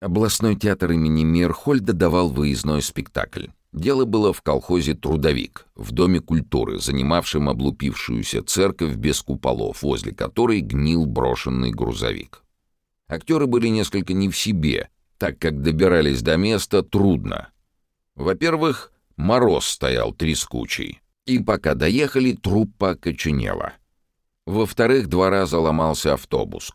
Областной театр имени Мирхольда давал выездной спектакль. Дело было в колхозе «Трудовик», в Доме культуры, занимавшем облупившуюся церковь без куполов, возле которой гнил брошенный грузовик. Актеры были несколько не в себе, так как добирались до места трудно. Во-первых, мороз стоял трескучий, и пока доехали, труппа окоченела. Во-вторых, два раза ломался автобус,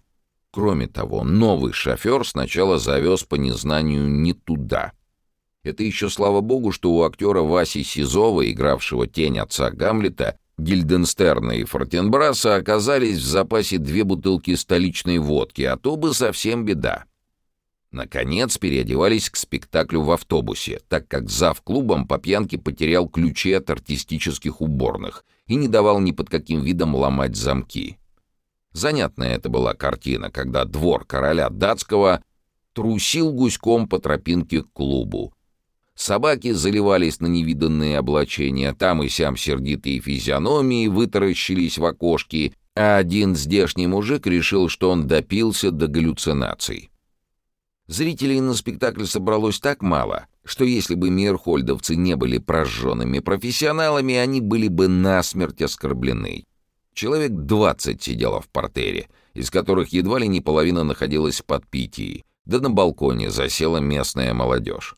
Кроме того, новый шофер сначала завез по незнанию не туда. Это еще слава богу, что у актера Васи Сизова, игравшего тень отца Гамлета, Гильденстерна и Фортенбраса оказались в запасе две бутылки столичной водки, а то бы совсем беда. Наконец переодевались к спектаклю в автобусе, так как зав клубом по пьянке потерял ключи от артистических уборных и не давал ни под каким видом ломать замки. Занятная это была картина, когда двор короля датского трусил гуськом по тропинке к клубу. Собаки заливались на невиданные облачения, там и сям сердитые физиономии вытаращились в окошки, а один здешний мужик решил, что он допился до галлюцинаций. Зрителей на спектакль собралось так мало, что если бы мирхольдовцы не были прожженными профессионалами, они были бы насмерть оскорблены. Человек двадцать сидело в портере, из которых едва ли не половина находилась в подпитии, да на балконе засела местная молодежь.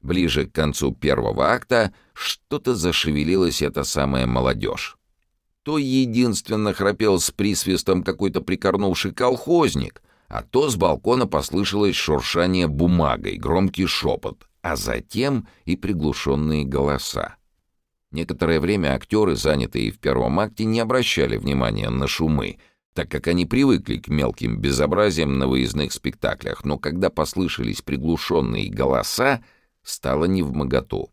Ближе к концу первого акта что-то зашевелилась эта самая молодежь. То единственно храпел с присвистом какой-то прикорнувший колхозник, а то с балкона послышалось шуршание бумагой, громкий шепот, а затем и приглушенные голоса. Некоторое время актеры, занятые в первом акте, не обращали внимания на шумы, так как они привыкли к мелким безобразиям на выездных спектаклях, но когда послышались приглушенные голоса, стало невмоготу.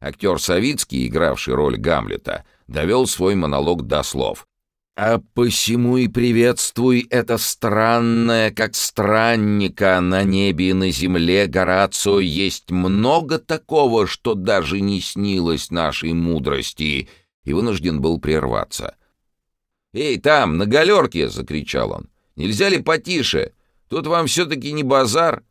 Актер Савицкий, игравший роль Гамлета, довел свой монолог до слов. А посему и приветствуй это странное, как странника на небе и на земле, Горацио, есть много такого, что даже не снилось нашей мудрости, и вынужден был прерваться. «Эй, там, на галерке!» — закричал он. «Нельзя ли потише? Тут вам все-таки не базар?»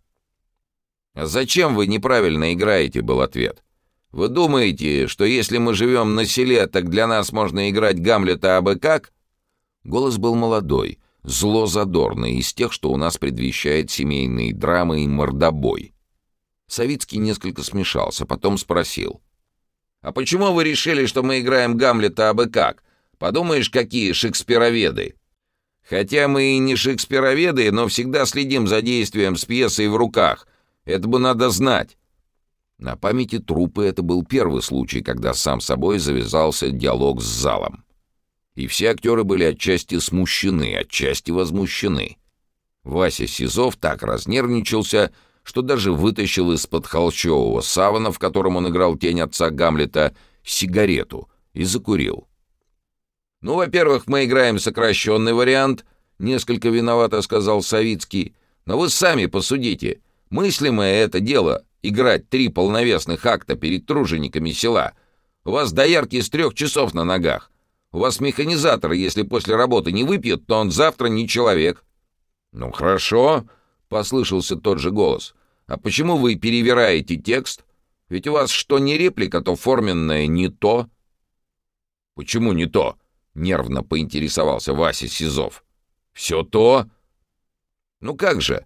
«А зачем вы неправильно играете?» — был ответ. «Вы думаете, что если мы живем на селе, так для нас можно играть Гамлета абы как?» Голос был молодой, зло-задорный, из тех, что у нас предвещает семейные драмы и мордобой. Савицкий несколько смешался, потом спросил. «А почему вы решили, что мы играем Гамлета абы как? Подумаешь, какие шекспироведы!» «Хотя мы и не шекспироведы, но всегда следим за действием с пьесой в руках. Это бы надо знать». На памяти трупы это был первый случай, когда сам собой завязался диалог с залом и все актеры были отчасти смущены, отчасти возмущены. Вася Сизов так разнервничался, что даже вытащил из-под холчевого савана, в котором он играл тень отца Гамлета, сигарету и закурил. «Ну, во-первых, мы играем сокращенный вариант», — несколько виновато сказал Савицкий. «Но вы сами посудите. Мыслимое это дело — играть три полновесных акта перед тружениками села. У вас доярки с трех часов на ногах. У вас механизатор, если после работы не выпьет, то он завтра не человек». «Ну хорошо», — послышался тот же голос. «А почему вы перевираете текст? Ведь у вас что не реплика, то форменное не то». «Почему не то?» — нервно поинтересовался Вася Сизов. «Все то?» «Ну как же?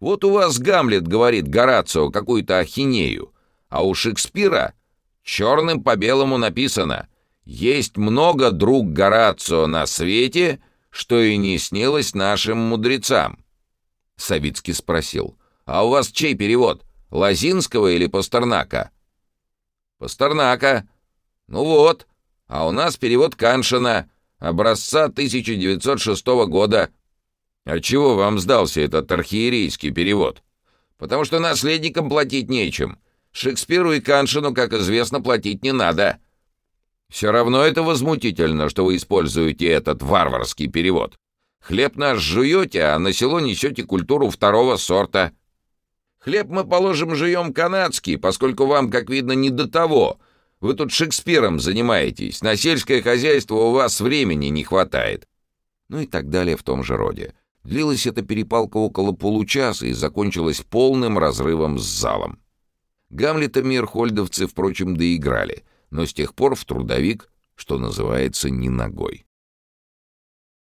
Вот у вас Гамлет говорит Горацио какую-то ахинею, а у Шекспира черным по белому написано — есть много, друг Горацио, на свете, что и не снилось нашим мудрецам. Савицкий спросил, а у вас чей перевод, Лазинского или Пастернака? Пастернака. Ну вот, а у нас перевод Каншина, образца 1906 года. А чего вам сдался этот архиерейский перевод? Потому что наследникам платить нечем. Шекспиру и Каншину, как известно, платить не надо. Все равно это возмутительно, что вы используете этот варварский перевод. Хлеб наш жуете, а на село несете культуру второго сорта. Хлеб мы, положим, жуем канадский, поскольку вам, как видно, не до того. Вы тут Шекспиром занимаетесь, на сельское хозяйство у вас времени не хватает. Ну и так далее в том же роде. Длилась эта перепалка около получаса и закончилась полным разрывом с залом. Гамлета мирхольдовцы, впрочем, доиграли, но с тех пор в трудовик, что называется, не ногой.